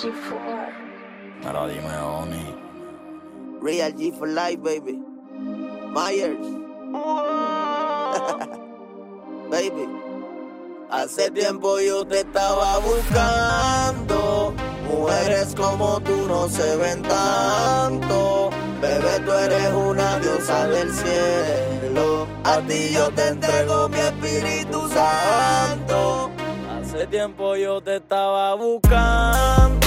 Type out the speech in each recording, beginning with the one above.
G4. Mira, dime, Oni. Real G for life, baby. Myers. baby. Hace tiempo yo te estaba buscando. Mujeres como tú no se ven tanto. Bebé, tú eres una diosa del cielo. A ti yo te entrego mi Espíritu Santo. Hace tiempo yo te estaba buscando.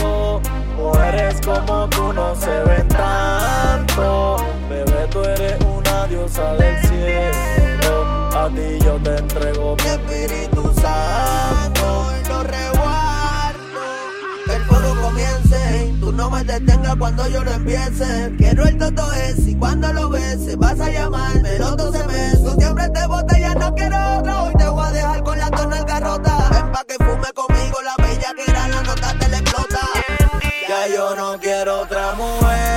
Mujeres como tú no se ven tanto. Bebé, tú eres una diosa del cielo. A ti yo te entrego mi Espíritu Santo. Y lo reguardo. El fuego comience. Tú no me detengas cuando yo lo empiece. Quiero el toto ese y cuando lo beses vas a llamarme los 12 meses. Tú siempre te botas, no quiero otra mujer,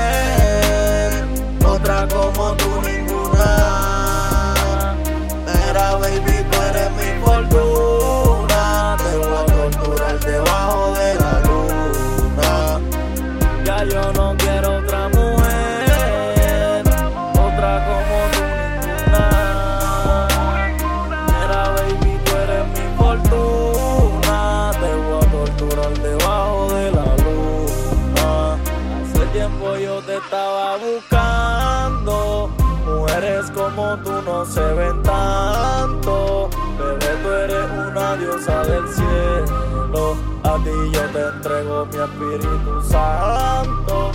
Mujeres como tú no se ven tanto. Bebé, tú eres una diosa del cielo. A ti yo te entrego mi Espíritu Santo.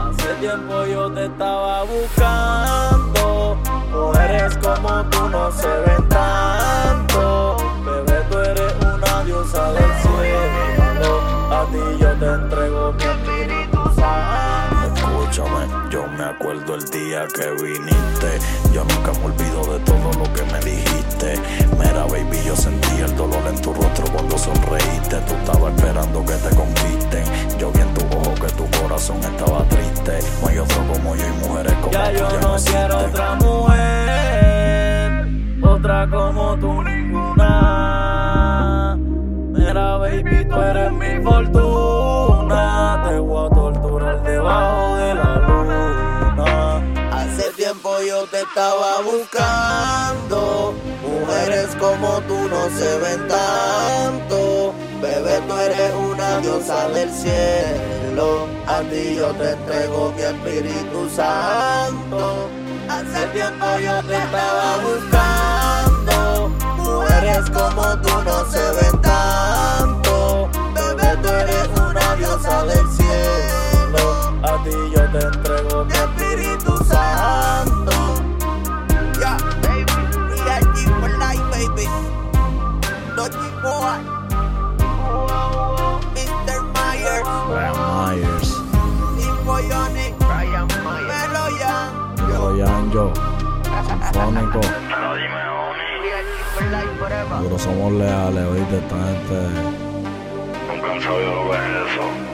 Hace tiempo yo te estaba buscando. Mujeres como tú no se ven tanto. Yo me acuerdo el día que viniste. Yo nunca me olvido de todo lo que me dijiste. Mira, baby, yo sentí el dolor en tu rostro cuando sonreíste. Tú estabas esperando que te conquisten. Yo vi en tu ojo que tu corazón estaba triste. No hay otro como yo y mujeres como Ya tú yo ya no existen. quiero otra mujer, otra como tú ninguna. Mira, baby, tú eres mi fortuna. Te estaba buscando. Mujeres como tú no se ven tanto. Bebé, tú eres una diosa del cielo. A ti yo te entrego mi Espíritu Santo. Hace tiempo yo te estaba buscando. Mujeres como tú no se ven Yo Yanjo, Sinfónico. For. Nosotros somos leales, oíste, esta gente. Nunca han sabido lo que es eso.